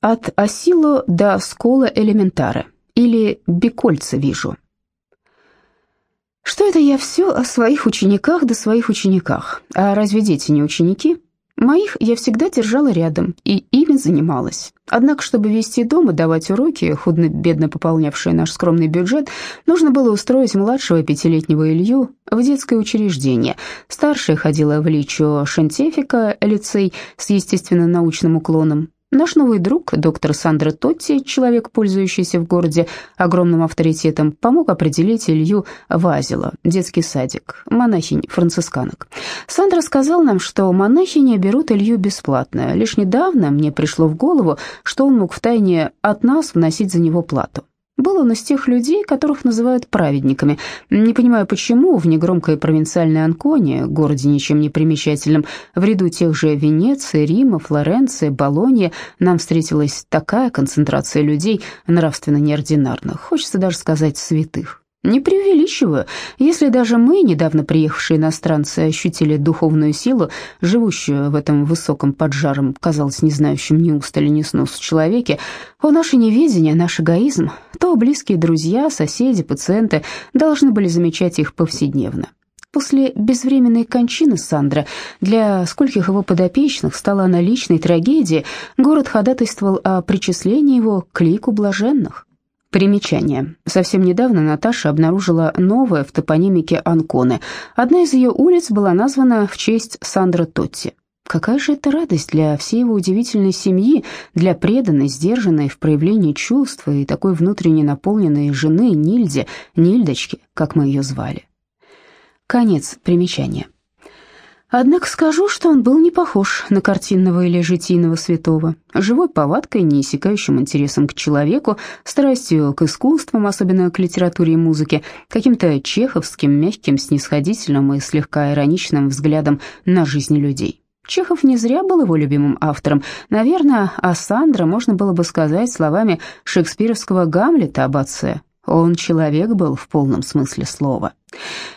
От Асило до Скола Элементаре или Бекольца вижу. Что это я все о своих учениках да своих учениках? А разве дети не ученики? Моих я всегда держала рядом и ими занималась. Однако, чтобы вести дом и давать уроки, худно-бедно пополнявшие наш скромный бюджет, нужно было устроить младшего пятилетнего Илью в детское учреждение. Старшая ходила в Личо Шантефика, лицей с естественно-научным уклоном. Наш новый друг, доктор Сандра Тотти, человек, пользующийся в городе огромным авторитетом, помог определить Илью Вазила, детский садик, монахинь-францисканок. Сандра сказал нам, что монахини берут Илью бесплатно. Лишь недавно мне пришло в голову, что он мог втайне от нас вносить за него плату. Был он из тех людей, которых называют праведниками. Не понимаю, почему в негромкой провинциальной Анконе, городе ничем не примечательном, в ряду тех же Венеции, Рима, Флоренции, Болоньи, нам встретилась такая концентрация людей нравственно неординарных, хочется даже сказать святых. Не преувеличиваю, если даже мы, недавно приехавшие иностранцы, ощутили духовную силу, живущую в этом высоком поджаром, казалось, не знающем ни устали, ни сносу человеке, о наше неведение, наш эгоизм, то близкие друзья, соседи, пациенты должны были замечать их повседневно. После безвременной кончины Сандра для скольких его подопечных стала она личной трагедией, город ходатайствовал о причислении его к лику блаженных. Примечание. Совсем недавно Наташа обнаружила новое в топонимике Анконы. Одна из ее улиц была названа в честь Сандра Тотти. Какая же это радость для всей его удивительной семьи, для преданной, сдержанной в проявлении чувства и такой внутренне наполненной жены Нильде, Нильдочки, как мы ее звали. Конец примечания. Однако скажу, что он был не похож на картинного или житийного святого. Живой повадкой, неиссякающим интересом к человеку, страстью к искусствам, особенно к литературе и музыке, каким-то чеховским, мягким, снисходительным и слегка ироничным взглядом на жизнь людей. Чехов не зря был его любимым автором. Наверное, о Сандро можно было бы сказать словами шекспировского Гамлета об отце. Он человек был в полном смысле слова.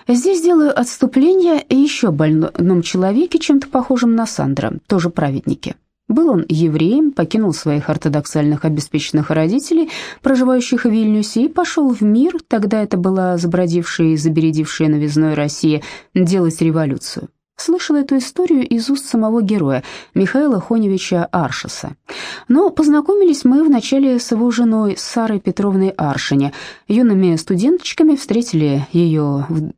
Здесь делаю отступление еще больном человеке, чем-то похожем на Сандра, тоже праведнике. Был он евреем, покинул своих ортодоксальных обеспеченных родителей, проживающих в Вильнюсе, и пошел в мир, тогда это была забродившая и забередившая новизной Россия, делать революцию. Слышала эту историю из уст самого героя, Михаила Хоневича Аршеса. Но познакомились мы вначале с его женой Сарой Петровной Аршине. Юными студенточками встретили ее в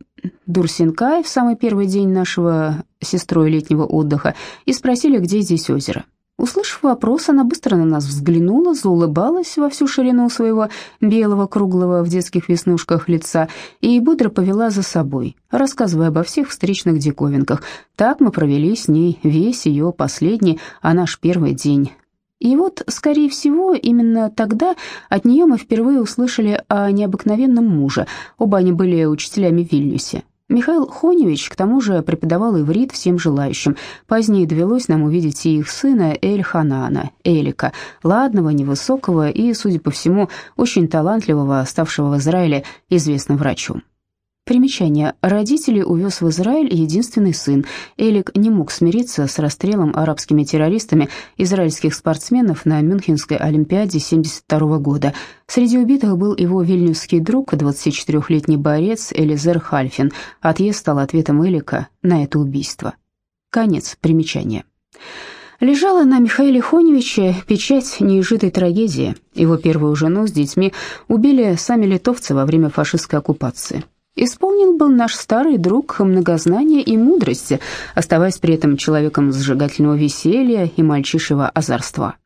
Дурсинкай в самый первый день нашего сестрой летнего отдыха и спросили, где здесь озеро. Услышав вопрос, она быстро на нас взглянула, заулыбалась во всю ширину своего белого, круглого в детских веснушках лица и бодро повела за собой, рассказывая обо всех встречных диковинках. Так мы провели с ней весь ее последний, а наш первый день. И вот, скорее всего, именно тогда от нее мы впервые услышали о необыкновенном муже. Оба они были учителями в Вильнюсе. Михаил Хоневич, к тому же, преподавал иврит всем желающим. Позднее довелось нам увидеть и их сына Эль-Ханана, Элика, ладного, невысокого и, судя по всему, очень талантливого, ставшего в Израиле известным врачом. Примечание. Родителей увез в Израиль единственный сын. Элик не мог смириться с расстрелом арабскими террористами израильских спортсменов на Мюнхенской Олимпиаде 1972 года. Среди убитых был его вильнюсский друг, 24-летний борец Элизер Хальфин. Отъезд стал ответом Элика на это убийство. Конец примечания. Лежала на Михаиле Хоневиче печать неизжитой трагедии. Его первую жену с детьми убили сами литовцы во время фашистской оккупации. Исполнил был наш старый друг многознания и мудрости, оставаясь при этом человеком зажигательного веселья и мальчишего озорства.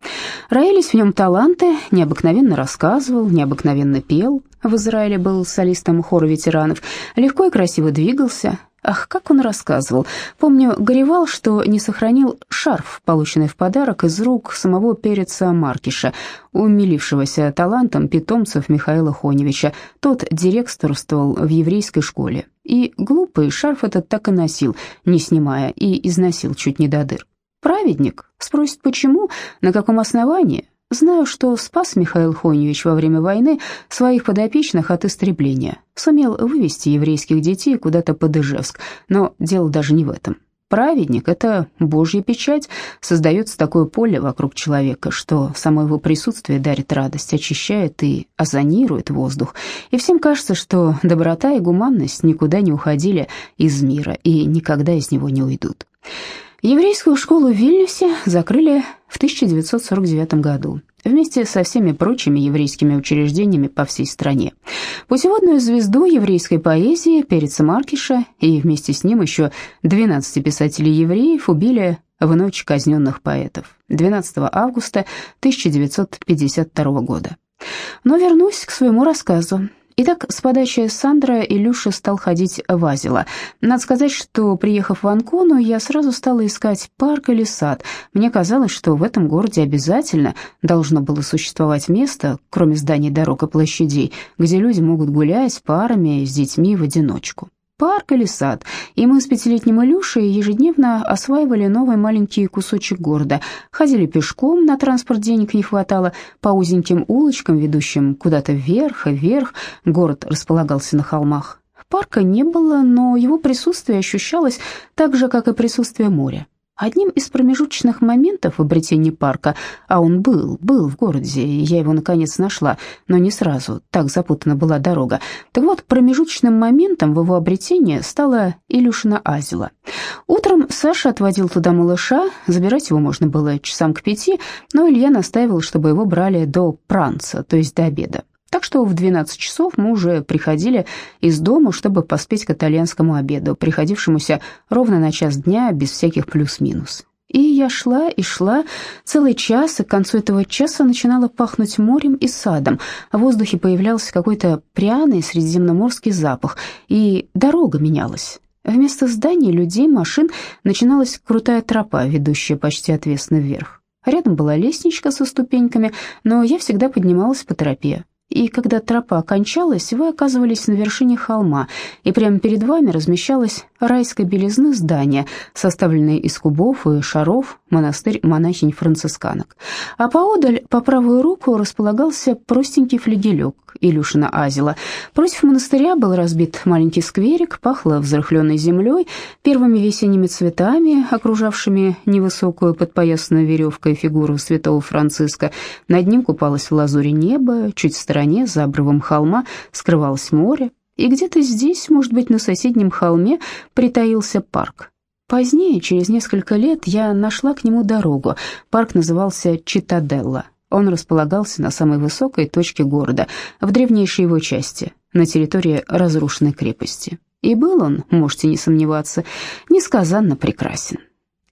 Роились в нем таланты, необыкновенно рассказывал, необыкновенно пел. В Израиле был солистом хора ветеранов, легко и красиво двигался, Ах, как он рассказывал. Помню, горевал, что не сохранил шарф, полученный в подарок из рук самого переца Маркиша, умилившегося талантом питомцев Михаила Хоневича. Тот директорствовал в еврейской школе. И глупый шарф этот так и носил, не снимая, и износил чуть не до дыр. Праведник? Спросит, почему? На каком основании? Знаю, что спас Михаил Хоневич во время войны своих подопечных от истребления. Сумел вывести еврейских детей куда-то под Ижевск, но дело даже не в этом. Праведник — это Божья печать, создается такое поле вокруг человека, что само его присутствие дарит радость, очищает и озонирует воздух, и всем кажется, что доброта и гуманность никуда не уходили из мира и никогда из него не уйдут. Еврейскую школу в Вильнюсе закрыли в 1949 году вместе со всеми прочими еврейскими учреждениями по всей стране. Путеводную звезду еврейской поэзии Переца Маркиша и вместе с ним еще 12 писателей-евреев убили в ночь казненных поэтов 12 августа 1952 года. Но вернусь к своему рассказу. Итак, с подачи Сандра Илюша стал ходить в Азила. Надо сказать, что, приехав в Анкону, я сразу стала искать парк или сад. Мне казалось, что в этом городе обязательно должно было существовать место, кроме зданий дорог и площадей, где люди могут гулять парами с детьми в одиночку парк или сад, и мы с пятилетним Илюшей ежедневно осваивали новый маленький кусочек города, ходили пешком, на транспорт денег не хватало, по узеньким улочкам, ведущим куда-то вверх и вверх, город располагался на холмах. Парка не было, но его присутствие ощущалось так же, как и присутствие моря. Одним из промежуточных моментов в обретении парка, а он был, был в городе, я его наконец нашла, но не сразу, так запутана была дорога. Так вот, промежуточным моментом в его обретении стала Илюшина Азила. Утром Саша отводил туда малыша, забирать его можно было часам к пяти, но Илья настаивал, чтобы его брали до пранца, то есть до обеда. Так что в 12 часов мы уже приходили из дома, чтобы поспеть к итальянскому обеду, приходившемуся ровно на час дня, без всяких плюс-минус. И я шла и шла целый час, и к концу этого часа начинало пахнуть морем и садом. В воздухе появлялся какой-то пряный средиземноморский запах, и дорога менялась. Вместо зданий, людей, машин начиналась крутая тропа, ведущая почти отвесно вверх. Рядом была лестничка со ступеньками, но я всегда поднималась по тропе и когда тропа окончалась, вы оказывались на вершине холма, и прямо перед вами размещалось райской белизны здание, составленное из кубов и шаров, монастырь монахинь-францисканок. А поодаль, по правую руку, располагался простенький флигелек Илюшина Азила. Против монастыря был разбит маленький скверик, пахло взрыхленной землей, первыми весенними цветами, окружавшими невысокую подпоясанную веревкой фигуру святого Франциска. Над ним купалось в лазуре небо, чуть в стороне, за обрывом холма, скрывалось море, и где-то здесь, может быть, на соседнем холме, притаился парк. Позднее, через несколько лет, я нашла к нему дорогу. Парк назывался Читаделла. Он располагался на самой высокой точке города, в древнейшей его части, на территории разрушенной крепости. И был он, можете не сомневаться, несказанно прекрасен.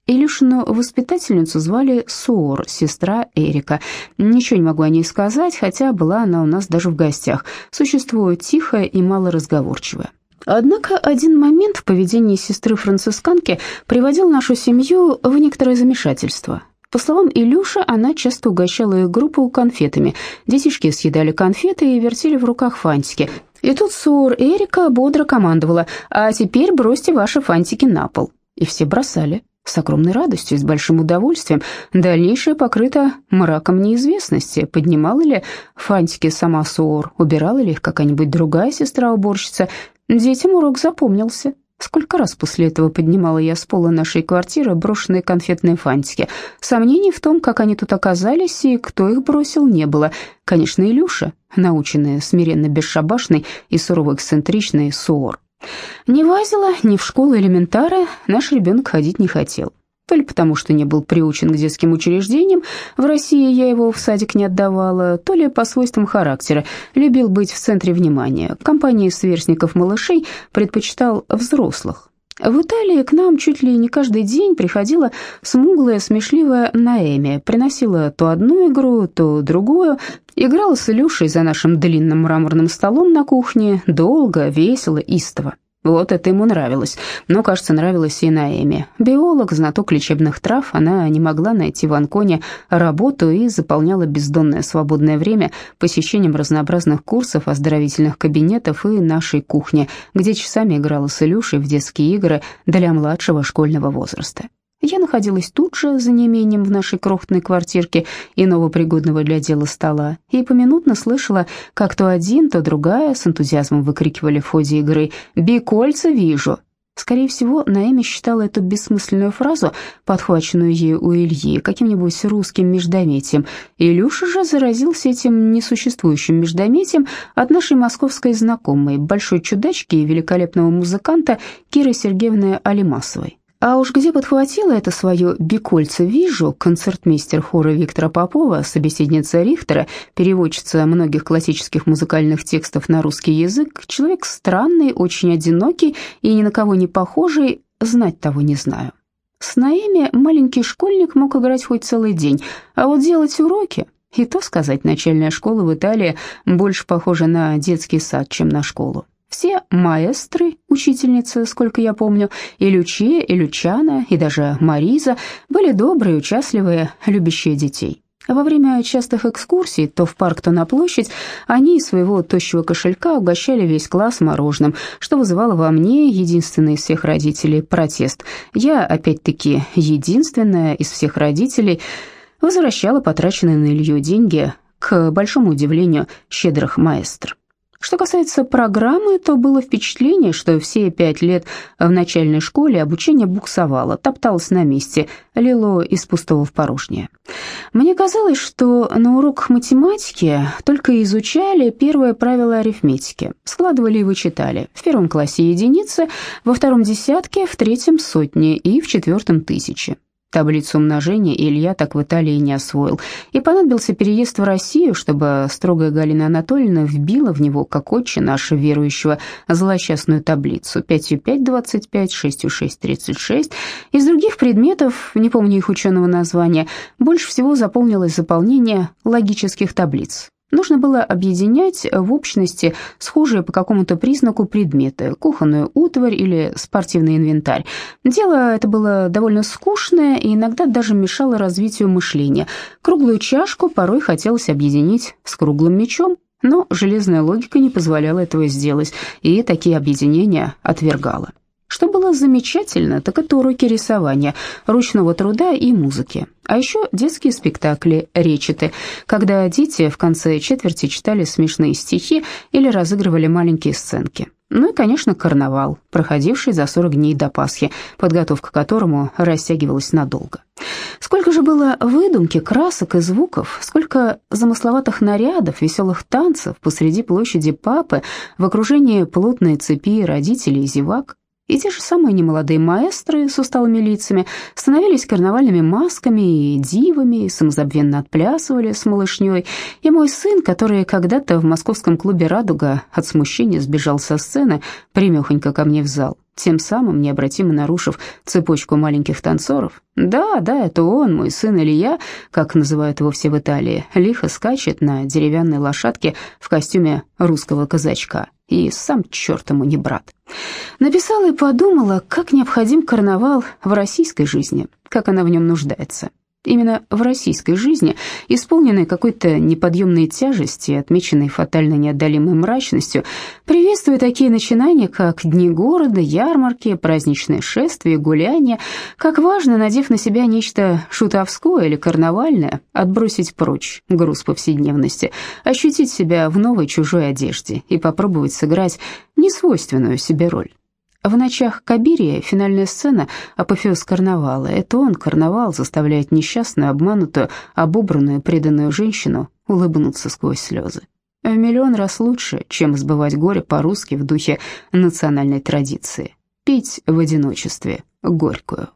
Илюшину воспитательницу звали Суор, сестра Эрика. Ничего не могу о ней сказать, хотя была она у нас даже в гостях. Существо тихое и малоразговорчивое. Однако один момент в поведении сестры-францисканки приводил нашу семью в некоторое замешательство. По словам Илюши, она часто угощала их группу конфетами. Детишки съедали конфеты и вертели в руках фантики. И тут Суор Эрика бодро командовала «А теперь бросьте ваши фантики на пол». И все бросали с огромной радостью и с большим удовольствием. Дальнейшее покрыто мраком неизвестности. Поднимала ли фантики сама Суор, убирала ли их какая-нибудь другая сестра-уборщица. Детям урок запомнился. Сколько раз после этого поднимала я с пола нашей квартиры брошенные конфетные фантики. Сомнений в том, как они тут оказались и кто их бросил, не было. Конечно, Илюша, наученная смиренно бесшабашной и сурово эксцентричной Суор. Ни в Азила, ни в школу элементара наш ребенок ходить не хотел. То ли потому, что не был приучен к детским учреждениям, в России я его в садик не отдавала, то ли по свойствам характера, любил быть в центре внимания. Компании сверстников-малышей предпочитал взрослых. В Италии к нам чуть ли не каждый день приходила смуглая, смешливая Наэми, приносила то одну игру, то другую, играла с Илюшей за нашим длинным мраморным столом на кухне, долго, весело, истово. Вот это ему нравилось, но, кажется, нравилось и Наэме. Биолог, знаток лечебных трав, она не могла найти в Анконе работу и заполняла бездонное свободное время посещением разнообразных курсов, оздоровительных кабинетов и нашей кухни, где часами играла с Илюшей в детские игры для младшего школьного возраста. Я находилась тут же, за неимением в нашей крохотной квартирке иного пригодного для дела стола, и поминутно слышала, как то один, то другая с энтузиазмом выкрикивали в ходе игры «Бикольца вижу!». Скорее всего, Наэми считала эту бессмысленную фразу, подхваченную ею у Ильи, каким-нибудь русским междометием. Илюша же заразился этим несуществующим междометием от нашей московской знакомой, большой чудачки и великолепного музыканта Киры Сергеевны Алимасовой. А уж где подхватила это свое бикольце вижу, концертмейстер хора Виктора Попова, собеседница Рихтера, переводчица многих классических музыкальных текстов на русский язык, человек странный, очень одинокий и ни на кого не похожий, знать того не знаю. С Наэми маленький школьник мог играть хоть целый день, а вот делать уроки, и то сказать, начальная школа в Италии больше похожа на детский сад, чем на школу. Все маэстры, учительницы, сколько я помню, и Лючия, и Лючана, и даже Мариза были добрые, участливые, любящие детей. Во время частых экскурсий, то в парк, то на площадь, они из своего тощего кошелька угощали весь класс мороженым, что вызывало во мне, единственный из всех родителей, протест. Я, опять-таки, единственная из всех родителей, возвращала потраченные на Илью деньги, к большому удивлению щедрых маэстр. Что касается программы, то было впечатление, что все пять лет в начальной школе обучение буксовало, топталось на месте, лило из пустого в порожнее. Мне казалось, что на уроках математики только изучали первое правило арифметики, складывали и вычитали. В первом классе единицы, во втором десятке, в третьем сотни и в четвертом тысячи. Таблицу умножения Илья так в Италии не освоил, и понадобился переезд в Россию, чтобы строгая Галина Анатольевна вбила в него, как отче нашего верующего, злосчастную таблицу 5 5 – 25, 6 6 – 36. Из других предметов, не помню их ученого названия, больше всего заполнилось заполнение логических таблиц. Нужно было объединять в общности схожие по какому-то признаку предметы, кухонную утварь или спортивный инвентарь. Дело это было довольно скучное и иногда даже мешало развитию мышления. Круглую чашку порой хотелось объединить с круглым мячом, но железная логика не позволяла этого сделать, и такие объединения отвергала. Что было замечательно, так это уроки рисования, ручного труда и музыки. А еще детские спектакли «Речеты», когда дети в конце четверти читали смешные стихи или разыгрывали маленькие сценки. Ну и, конечно, карнавал, проходивший за 40 дней до Пасхи, подготовка к которому растягивалась надолго. Сколько же было выдумки, красок и звуков, сколько замысловатых нарядов, веселых танцев посреди площади Папы в окружении плотной цепи родителей и зевак. И те же самые немолодые маэстры с усталыми лицами становились карнавальными масками и дивами, и самозабвенно отплясывали с малышней. И мой сын, который когда-то в московском клубе «Радуга» от смущения сбежал со сцены, примехонько ко мне в зал, тем самым необратимо нарушив цепочку маленьких танцоров. Да, да, это он, мой сын Илья, как называют его все в Италии, лихо скачет на деревянной лошадке в костюме русского казачка. И сам черт ему не брат. Написала и подумала, как необходим карнавал в российской жизни, как она в нем нуждается. Именно в российской жизни, исполненной какой-то неподъемной тяжести, отмеченной фатально неотдалимой мрачностью, приветствуя такие начинания, как дни города, ярмарки, праздничные шествия, гуляния, как важно, надев на себя нечто шутовское или карнавальное, отбросить прочь груз повседневности, ощутить себя в новой чужой одежде и попробовать сыграть несвойственную себе роль. В «Ночах Кабирия» финальная сцена – апофеоз карнавала. Это он, карнавал, заставляет несчастную, обманутую, обобранную, преданную женщину улыбнуться сквозь слезы. В миллион раз лучше, чем избывать горе по-русски в духе национальной традиции. Петь в одиночестве горькую.